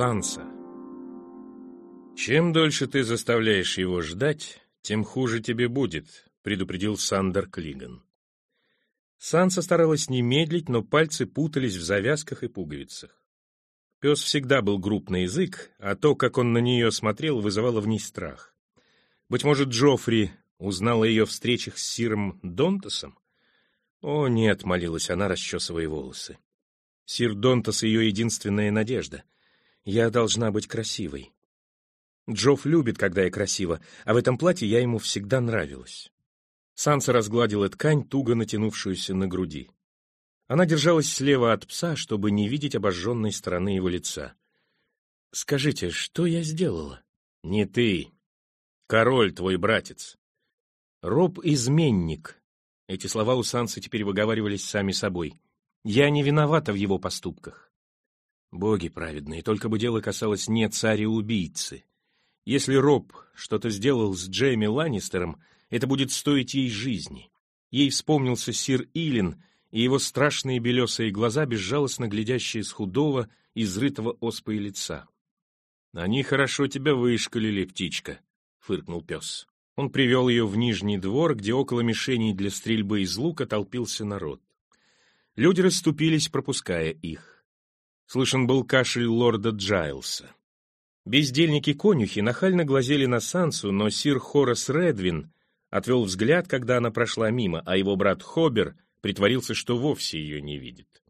Санса. «Чем дольше ты заставляешь его ждать, тем хуже тебе будет», — предупредил Сандер Клиган. Санса старалась не медлить, но пальцы путались в завязках и пуговицах. Пес всегда был груб на язык, а то, как он на нее смотрел, вызывало в ней страх. Быть может, Джоффри узнал о ее встречах с Сиром Донтасом? «О, нет», — молилась она, расчесывая волосы. «Сир Донтас — ее единственная надежда. Я должна быть красивой. Джофф любит, когда я красива, а в этом платье я ему всегда нравилась». Санса разгладила ткань, туго натянувшуюся на груди. Она держалась слева от пса, чтобы не видеть обожженной стороны его лица. «Скажите, что я сделала?» «Не ты. Король твой братец. Роб — изменник». Эти слова у Сансы теперь выговаривались сами собой. «Я не виновата в его поступках». Боги праведные, только бы дело касалось не царя-убийцы. Если Роб что-то сделал с Джейми Ланнистером, это будет стоить ей жизни. Ей вспомнился сир Илин и его страшные белесые глаза, безжалостно глядящие с худого, изрытого оспой лица. «Они хорошо тебя вышкалили, птичка», — фыркнул пес. Он привел ее в Нижний двор, где около мишеней для стрельбы из лука толпился народ. Люди расступились, пропуская их. Слышен был кашель лорда Джайлса. Бездельники-конюхи нахально глазели на Сансу, но сир Хорас Редвин отвел взгляд, когда она прошла мимо, а его брат Хобер притворился, что вовсе ее не видит.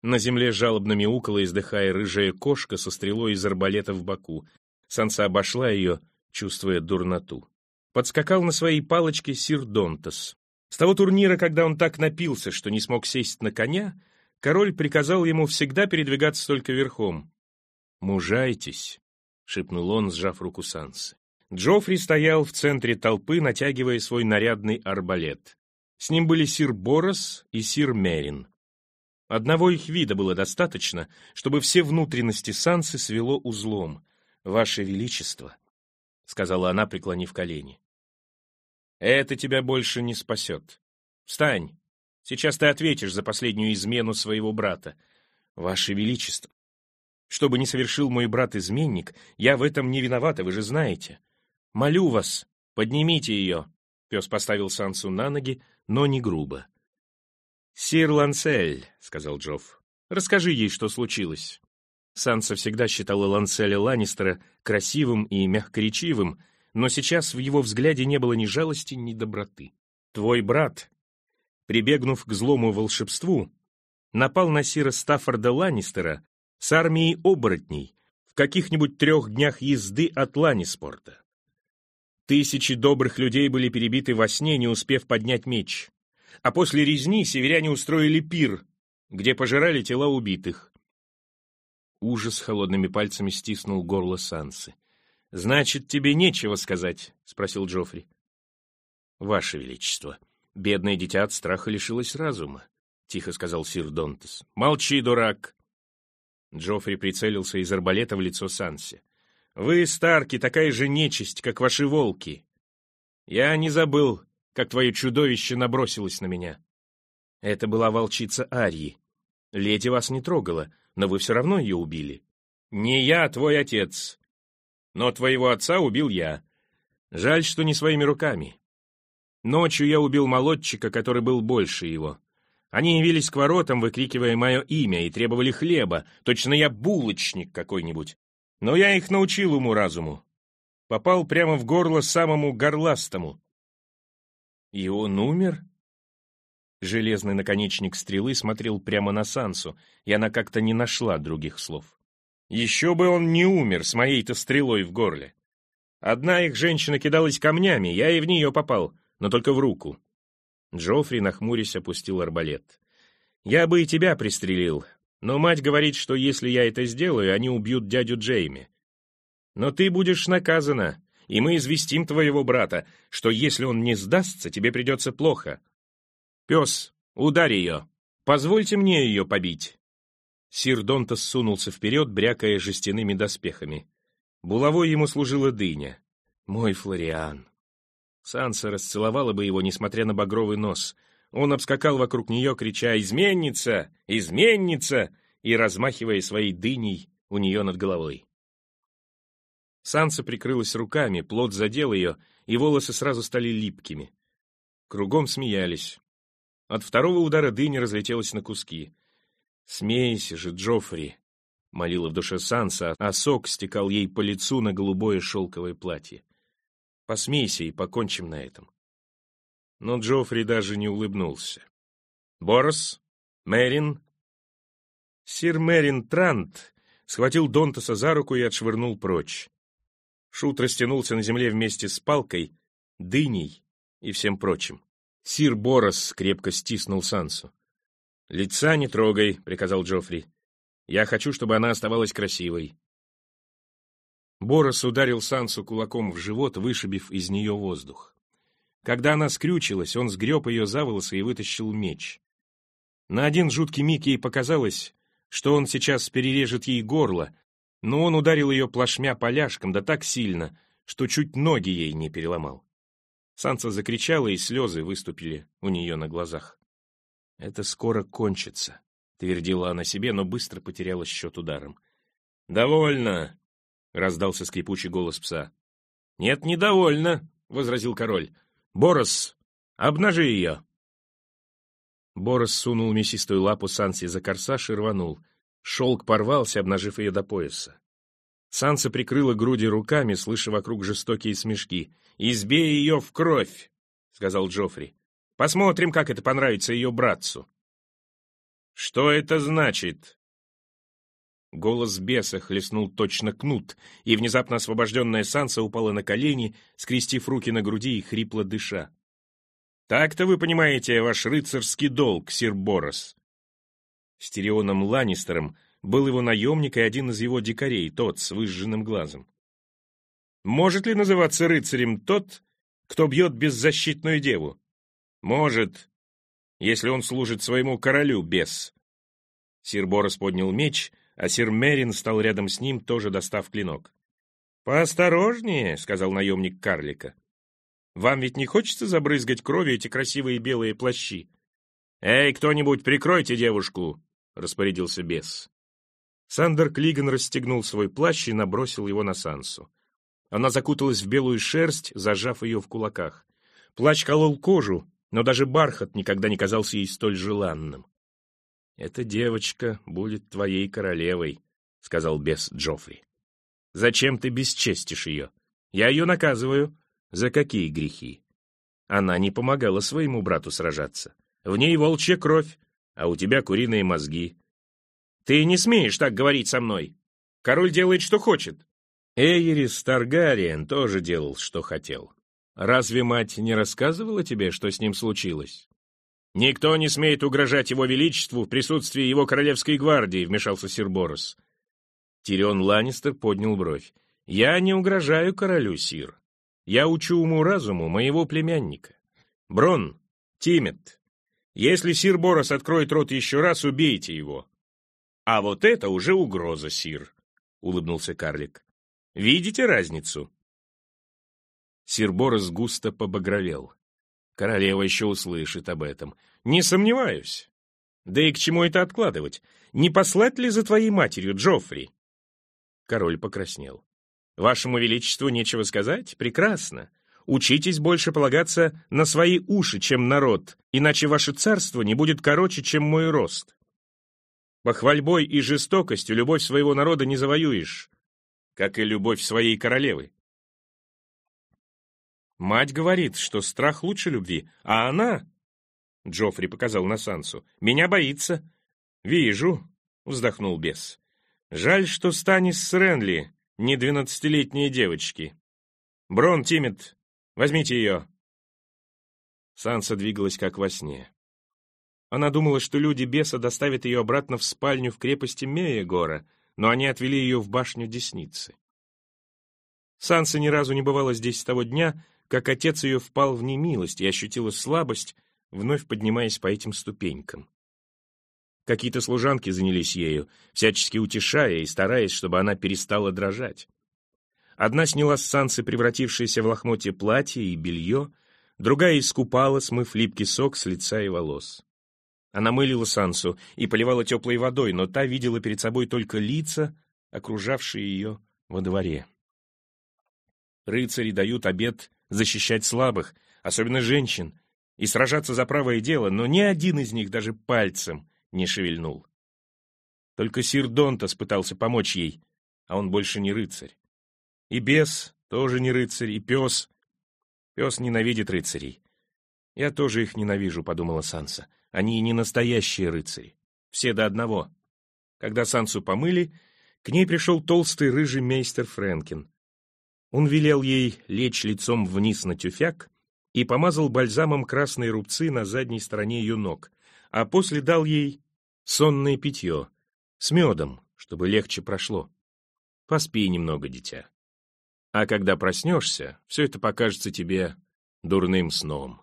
На земле жалобно мяукала, издыхая рыжая кошка со стрелой из арбалета в боку. Санса обошла ее, чувствуя дурноту. Подскакал на своей палочке сир Донтас. С того турнира, когда он так напился, что не смог сесть на коня, король приказал ему всегда передвигаться только верхом. «Мужайтесь», — шепнул он, сжав руку Сансы. Джоффри стоял в центре толпы, натягивая свой нарядный арбалет. С ним были сир Борос и сир Мерин. Одного их вида было достаточно, чтобы все внутренности Сансы свело узлом. «Ваше Величество», — сказала она, преклонив колени. «Это тебя больше не спасет. Встань. Сейчас ты ответишь за последнюю измену своего брата. Ваше Величество, что бы ни совершил мой брат-изменник, я в этом не виновата, вы же знаете. «Молю вас, поднимите ее!» Пес поставил Сансу на ноги, но не грубо. «Сир Лансель», — сказал Джофф, — «расскажи ей, что случилось». Санса всегда считала Ланселя Ланнистера красивым и мягкоречивым, но сейчас в его взгляде не было ни жалости, ни доброты. «Твой брат», прибегнув к злому волшебству, напал на Сира Стаффорда Ланнистера с армией оборотней в каких-нибудь трех днях езды от Ланниспорта. Тысячи добрых людей были перебиты во сне, не успев поднять меч. А после резни северяне устроили пир, где пожирали тела убитых. Ужас холодными пальцами стиснул горло Сансы. «Значит, тебе нечего сказать?» — спросил Джоффри. «Ваше Величество, бедное дитя от страха лишилось разума», — тихо сказал сир Донтес. «Молчи, дурак!» Джоффри прицелился из арбалета в лицо Сансе. Вы, Старки, такая же нечисть, как ваши волки. Я не забыл, как твое чудовище набросилось на меня. Это была волчица Арьи. Леди вас не трогала, но вы все равно ее убили. Не я, твой отец. Но твоего отца убил я. Жаль, что не своими руками. Ночью я убил молодчика, который был больше его. Они явились к воротам, выкрикивая мое имя, и требовали хлеба. Точно я булочник какой-нибудь. Но я их научил уму-разуму. Попал прямо в горло самому горластому. И он умер? Железный наконечник стрелы смотрел прямо на Сансу, и она как-то не нашла других слов. Еще бы он не умер с моей-то стрелой в горле. Одна их женщина кидалась камнями, я и в нее попал, но только в руку. Джоффри, нахмурясь, опустил арбалет. «Я бы и тебя пристрелил, но мать говорит, что если я это сделаю, они убьют дядю Джейми. Но ты будешь наказана, и мы известим твоего брата, что если он не сдастся, тебе придется плохо. Пес, ударь ее. Позвольте мне ее побить. Сир Донтас сунулся вперед, брякая жестяными доспехами. Булавой ему служила дыня. Мой Флориан. Санса расцеловала бы его, несмотря на багровый нос — он обскакал вокруг нее, крича «Изменница! Изменница!» и размахивая своей дыней у нее над головой. Санса прикрылась руками, плод задел ее, и волосы сразу стали липкими. Кругом смеялись. От второго удара дыня разлетелась на куски. «Смейся же, Джоффри!» — молила в душе Санса, а сок стекал ей по лицу на голубое шелковое платье. «Посмейся и покончим на этом». Но Джоффри даже не улыбнулся. «Борос? Мэрин?» Сир Мэрин Трант схватил Донтаса за руку и отшвырнул прочь. Шут растянулся на земле вместе с палкой, дыней и всем прочим. Сир Борос крепко стиснул Сансу. «Лица не трогай», — приказал Джоффри. «Я хочу, чтобы она оставалась красивой». Борос ударил Сансу кулаком в живот, вышибив из нее воздух. Когда она скрючилась, он сгреб ее за волосы и вытащил меч. На один жуткий миг ей показалось, что он сейчас перережет ей горло, но он ударил ее плашмя поляшком, да так сильно, что чуть ноги ей не переломал. Санса закричала, и слезы выступили у нее на глазах. «Это скоро кончится», — твердила она себе, но быстро потеряла счет ударом. «Довольно!» — раздался скрипучий голос пса. «Нет, недовольно!» — возразил король. «Борос, обнажи ее!» Борос сунул мясистую лапу Сансе за корсаж и рванул. Шелк порвался, обнажив ее до пояса. Санса прикрыла груди руками, слыша вокруг жестокие смешки. «Избей ее в кровь!» — сказал Джоффри. «Посмотрим, как это понравится ее братцу». «Что это значит?» Голос беса хлестнул точно кнут, и внезапно освобожденная Санса упала на колени, скрестив руки на груди и хрипло дыша. «Так-то вы понимаете ваш рыцарский долг, сир Борос. С Тирионом Ланнистером был его наемник и один из его дикарей, тот с выжженным глазом. Может ли называться рыцарем тот, кто бьет беззащитную деву? Может, если он служит своему королю, бес. Сир Борос поднял меч, а сир Мерин стал рядом с ним, тоже достав клинок. «Поосторожнее», — сказал наемник карлика. «Вам ведь не хочется забрызгать кровью эти красивые белые плащи?» «Эй, кто-нибудь, прикройте девушку!» — распорядился бес. Сандер Клиган расстегнул свой плащ и набросил его на Сансу. Она закуталась в белую шерсть, зажав ее в кулаках. Плащ колол кожу, но даже бархат никогда не казался ей столь желанным. «Эта девочка будет твоей королевой», — сказал бес Джоффри. «Зачем ты бесчестишь ее? Я ее наказываю. За какие грехи? Она не помогала своему брату сражаться. В ней волчья кровь, а у тебя куриные мозги. Ты не смеешь так говорить со мной. Король делает, что хочет. Эйрис Таргариен тоже делал, что хотел. Разве мать не рассказывала тебе, что с ним случилось? Никто не смеет угрожать его величеству в присутствии его королевской гвардии, вмешался сир Борос. Тирион Ланнистер поднял бровь. Я не угрожаю королю, сир. Я учу уму-разуму моего племянника. Брон, Тимет, если сир Борос откроет рот еще раз, убейте его. А вот это уже угроза, сир, — улыбнулся карлик. Видите разницу? Сир Борос густо побагровел. Королева еще услышит об этом. Не сомневаюсь. Да и к чему это откладывать? Не послать ли за твоей матерью, Джоффри? Король покраснел. Вашему величеству нечего сказать? Прекрасно. Учитесь больше полагаться на свои уши, чем народ, иначе ваше царство не будет короче, чем мой рост. Похвальбой и жестокостью любовь своего народа не завоюешь, как и любовь своей королевы. Мать говорит, что страх лучше любви, а она, — Джоффри показал на Сансу, — меня боится. Вижу, — вздохнул бес. Жаль, что Станис с Ренли, не двенадцатилетние девочки. Брон Тимет, Возьмите ее!» Санса двигалась как во сне. Она думала, что люди беса доставят ее обратно в спальню в крепости Меегора, но они отвели ее в башню Десницы. Санса ни разу не бывала здесь с того дня, как отец ее впал в немилость и ощутила слабость, вновь поднимаясь по этим ступенькам. Какие-то служанки занялись ею, всячески утешая и стараясь, чтобы она перестала дрожать. Одна сняла с Сансы превратившееся в лохмотье платье и белье, другая искупала, смыв липкий сок с лица и волос. Она мылила Сансу и поливала теплой водой, но та видела перед собой только лица, окружавшие ее во дворе. Рыцари дают обет защищать слабых, особенно женщин, и сражаться за правое дело, но ни один из них даже пальцем не шевельнул. Только сир Донтас пытался помочь ей, а он больше не рыцарь. И бес тоже не рыцарь, и пес. Пес ненавидит рыцарей. Я тоже их ненавижу, подумала Санса. Они не настоящие рыцари. Все до одного. Когда Сансу помыли, к ней пришел толстый рыжий мейстер Фрэнкин. Он велел ей лечь лицом вниз на тюфяк и помазал бальзамом красные рубцы на задней стороне ее ног, а после дал ей сонное питье с медом, чтобы легче прошло. Поспи немного, дитя. А когда проснешься, все это покажется тебе дурным сном.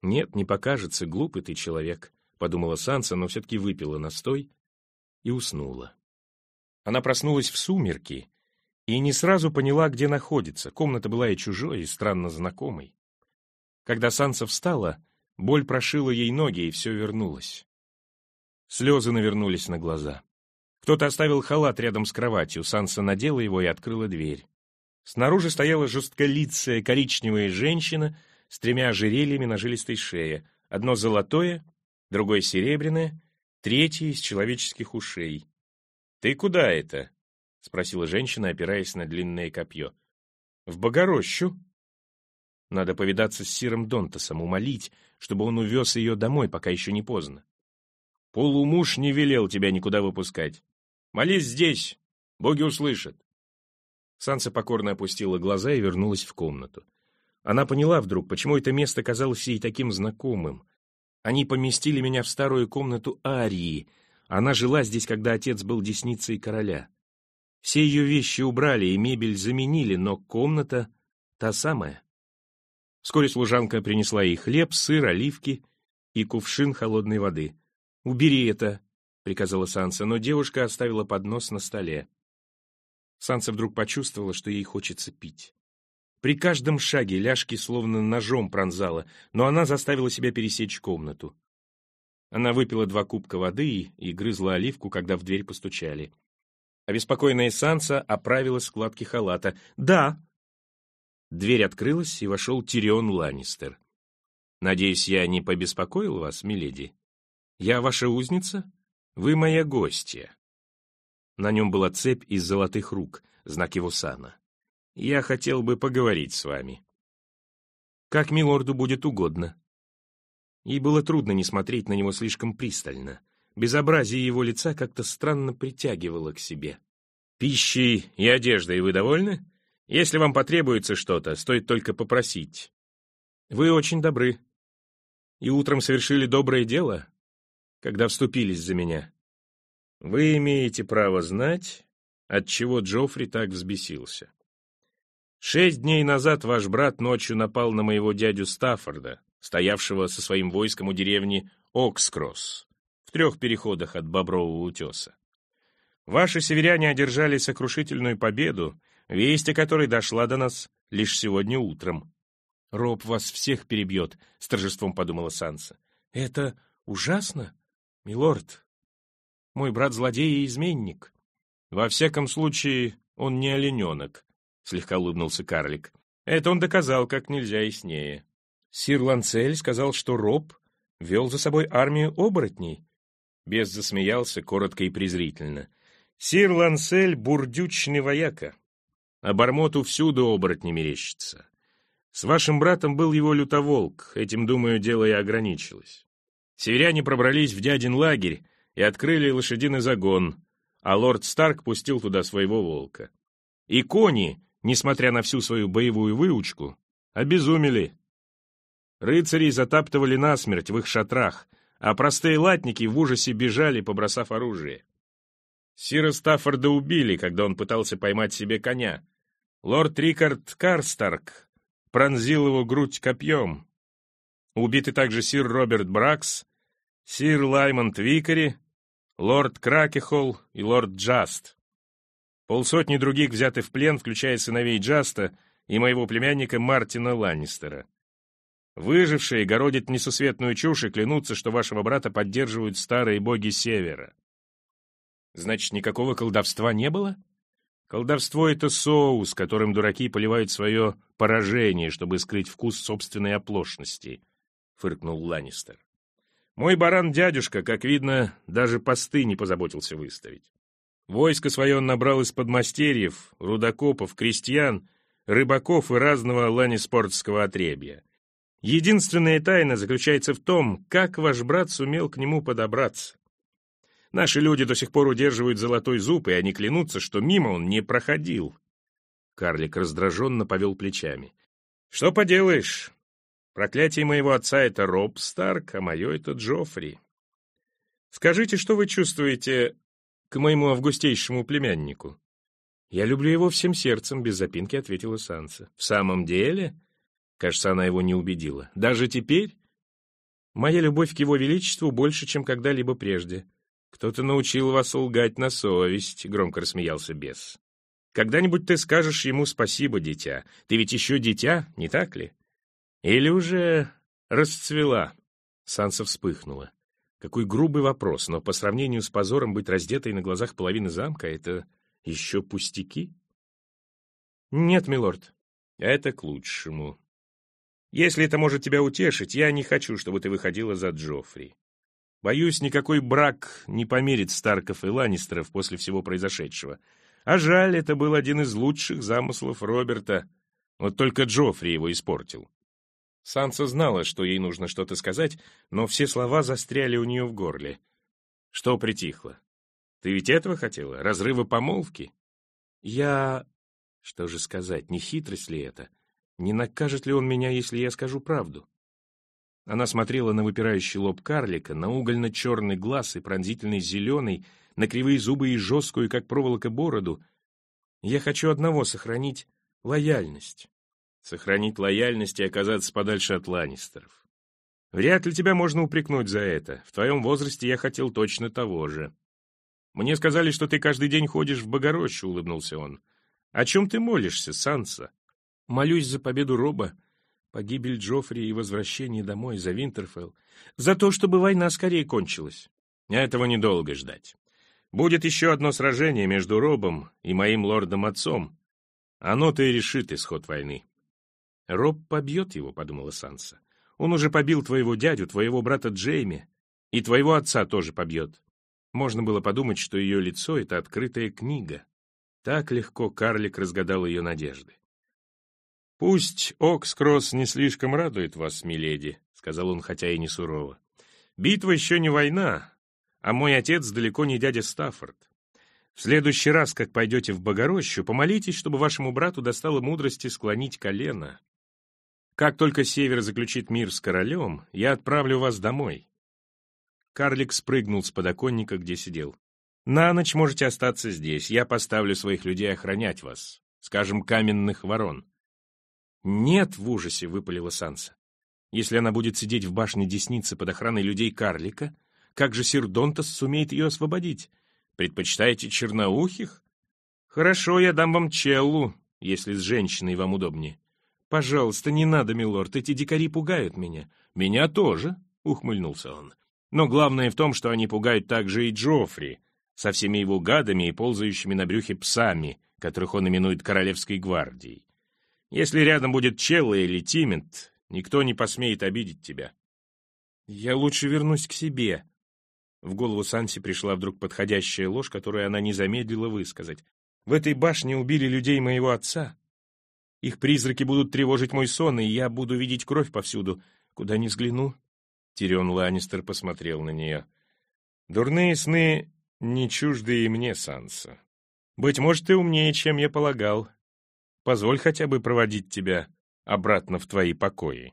Нет, не покажется, глупый ты человек, подумала Санса, но все-таки выпила настой и уснула. Она проснулась в сумерки и не сразу поняла, где находится. Комната была и чужой, и странно знакомой. Когда Санса встала, боль прошила ей ноги, и все вернулось. Слезы навернулись на глаза. Кто-то оставил халат рядом с кроватью, Санса надела его и открыла дверь. Снаружи стояла жестколицая коричневая женщина с тремя ожерельями на жилистой шее, одно золотое, другое серебряное, третье из человеческих ушей. «Ты куда это?» — спросила женщина, опираясь на длинное копье. «В Богорощу». Надо повидаться с Сиром Донтасом, умолить, чтобы он увез ее домой, пока еще не поздно. Полумуж не велел тебя никуда выпускать. Молись здесь, боги услышат. Санса покорно опустила глаза и вернулась в комнату. Она поняла вдруг, почему это место казалось ей таким знакомым. Они поместили меня в старую комнату Арии. Она жила здесь, когда отец был десницей короля. Все ее вещи убрали и мебель заменили, но комната та самая. Вскоре служанка принесла ей хлеб, сыр, оливки и кувшин холодной воды. «Убери это», — приказала Санса, но девушка оставила поднос на столе. Санса вдруг почувствовала, что ей хочется пить. При каждом шаге ляжки словно ножом пронзала, но она заставила себя пересечь комнату. Она выпила два кубка воды и, и грызла оливку, когда в дверь постучали. Обеспокоенная Санса оправила складки халата. «Да!» Дверь открылась, и вошел Тирион Ланнистер. «Надеюсь, я не побеспокоил вас, миледи? Я ваша узница? Вы моя гостья». На нем была цепь из золотых рук, знак его сана. «Я хотел бы поговорить с вами». «Как милорду будет угодно». Ей было трудно не смотреть на него слишком пристально. Безобразие его лица как-то странно притягивало к себе. «Пищей и одеждой вы довольны? Если вам потребуется что-то, стоит только попросить. Вы очень добры. И утром совершили доброе дело, когда вступились за меня. Вы имеете право знать, от чего Джоффри так взбесился. Шесть дней назад ваш брат ночью напал на моего дядю Стаффорда, стоявшего со своим войском у деревни Окскросс в трех переходах от Бобрового утеса. Ваши северяне одержали сокрушительную победу, весть о которой дошла до нас лишь сегодня утром. «Роб вас всех перебьет», — с торжеством подумала Санса. «Это ужасно, милорд. Мой брат злодей и изменник. Во всяком случае, он не олененок», — слегка улыбнулся карлик. «Это он доказал как нельзя яснее. Сир Ланцель сказал, что Роб вел за собой армию оборотней, Бес засмеялся коротко и презрительно. «Сир Лансель — бурдючный вояка. А Бармоту всюду оборотни мерещится. С вашим братом был его лютоволк, этим, думаю, дело и ограничилось. Северяне пробрались в дядин лагерь и открыли лошадиный загон, а лорд Старк пустил туда своего волка. И кони, несмотря на всю свою боевую выучку, обезумели. Рыцарей затаптывали насмерть в их шатрах, а простые латники в ужасе бежали, побросав оружие. Сира Стаффорда убили, когда он пытался поймать себе коня. Лорд Рикард Карстарк пронзил его грудь копьем. Убиты также сир Роберт Бракс, сир Лаймонт Викари, лорд Кракехол и лорд Джаст. Полсотни других взяты в плен, включая сыновей Джаста и моего племянника Мартина Ланнистера. Выжившие городят несусветную чушь и клянутся, что вашего брата поддерживают старые боги Севера. Значит, никакого колдовства не было? Колдовство — это соус, которым дураки поливают свое поражение, чтобы скрыть вкус собственной оплошности, — фыркнул Ланнистер. Мой баран-дядюшка, как видно, даже посты не позаботился выставить. Войско свое он набрал из подмастерьев, рудокопов, крестьян, рыбаков и разного ланиспортского отребья. Единственная тайна заключается в том, как ваш брат сумел к нему подобраться. Наши люди до сих пор удерживают золотой зуб, и они клянутся, что мимо он не проходил. Карлик раздраженно повел плечами. Что поделаешь? Проклятие моего отца — это Роб Старк, а мое — это Джоффри. Скажите, что вы чувствуете к моему августейшему племяннику? Я люблю его всем сердцем, без запинки ответила Санса. В самом деле? Кажется, она его не убедила. Даже теперь? Моя любовь к его величеству больше, чем когда-либо прежде. «Кто-то научил вас лгать на совесть», — громко рассмеялся бес. «Когда-нибудь ты скажешь ему спасибо, дитя. Ты ведь еще дитя, не так ли? Или уже расцвела?» Санса вспыхнула. Какой грубый вопрос, но по сравнению с позором быть раздетой на глазах половины замка — это еще пустяки? «Нет, милорд, это к лучшему. Если это может тебя утешить, я не хочу, чтобы ты выходила за Джоффри. Боюсь, никакой брак не помирит Старков и Ланнистеров после всего произошедшего. А жаль, это был один из лучших замыслов Роберта. Вот только Джоффри его испортил. Санса знала, что ей нужно что-то сказать, но все слова застряли у нее в горле. Что притихло? Ты ведь этого хотела? Разрыва помолвки? Я... Что же сказать, не хитрость ли это? Не накажет ли он меня, если я скажу правду? Она смотрела на выпирающий лоб карлика, на угольно-черный глаз и пронзительный зеленый, на кривые зубы и жесткую, как проволока, бороду. Я хочу одного — сохранить лояльность. Сохранить лояльность и оказаться подальше от Ланнистеров. Вряд ли тебя можно упрекнуть за это. В твоем возрасте я хотел точно того же. Мне сказали, что ты каждый день ходишь в Богорощу, — улыбнулся он. О чем ты молишься, Санса? Молюсь за победу Роба погибель Джоффри и возвращение домой за Винтерфелл, за то, чтобы война скорее кончилась. Этого недолго ждать. Будет еще одно сражение между Робом и моим лордом-отцом. Оно-то и решит исход войны. Роб побьет его, — подумала Санса. Он уже побил твоего дядю, твоего брата Джейми, и твоего отца тоже побьет. Можно было подумать, что ее лицо — это открытая книга. Так легко карлик разгадал ее надежды. «Пусть Окскросс не слишком радует вас, миледи», — сказал он, хотя и не сурово. «Битва еще не война, а мой отец далеко не дядя Стаффорд. В следующий раз, как пойдете в Богорощу, помолитесь, чтобы вашему брату достало мудрости склонить колено. Как только Север заключит мир с королем, я отправлю вас домой». Карлик спрыгнул с подоконника, где сидел. «На ночь можете остаться здесь, я поставлю своих людей охранять вас, скажем, каменных ворон». «Нет!» — в ужасе выпалила Санса. «Если она будет сидеть в башне Десницы под охраной людей-карлика, как же сир Донтас сумеет ее освободить? Предпочитаете черноухих? Хорошо, я дам вам челлу, если с женщиной вам удобнее. Пожалуйста, не надо, милорд, эти дикари пугают меня. Меня тоже, — ухмыльнулся он. Но главное в том, что они пугают также и Джоффри, со всеми его гадами и ползающими на брюхе псами, которых он именует Королевской гвардией. Если рядом будет Челла или Тимент, никто не посмеет обидеть тебя. Я лучше вернусь к себе. В голову Санси пришла вдруг подходящая ложь, которую она не замедлила высказать. В этой башне убили людей моего отца. Их призраки будут тревожить мой сон, и я буду видеть кровь повсюду, куда ни взгляну. Тирион Ланнистер посмотрел на нее. Дурные сны не чужды и мне, Санса. Быть может, ты умнее, чем я полагал. Позволь хотя бы проводить тебя обратно в твои покои.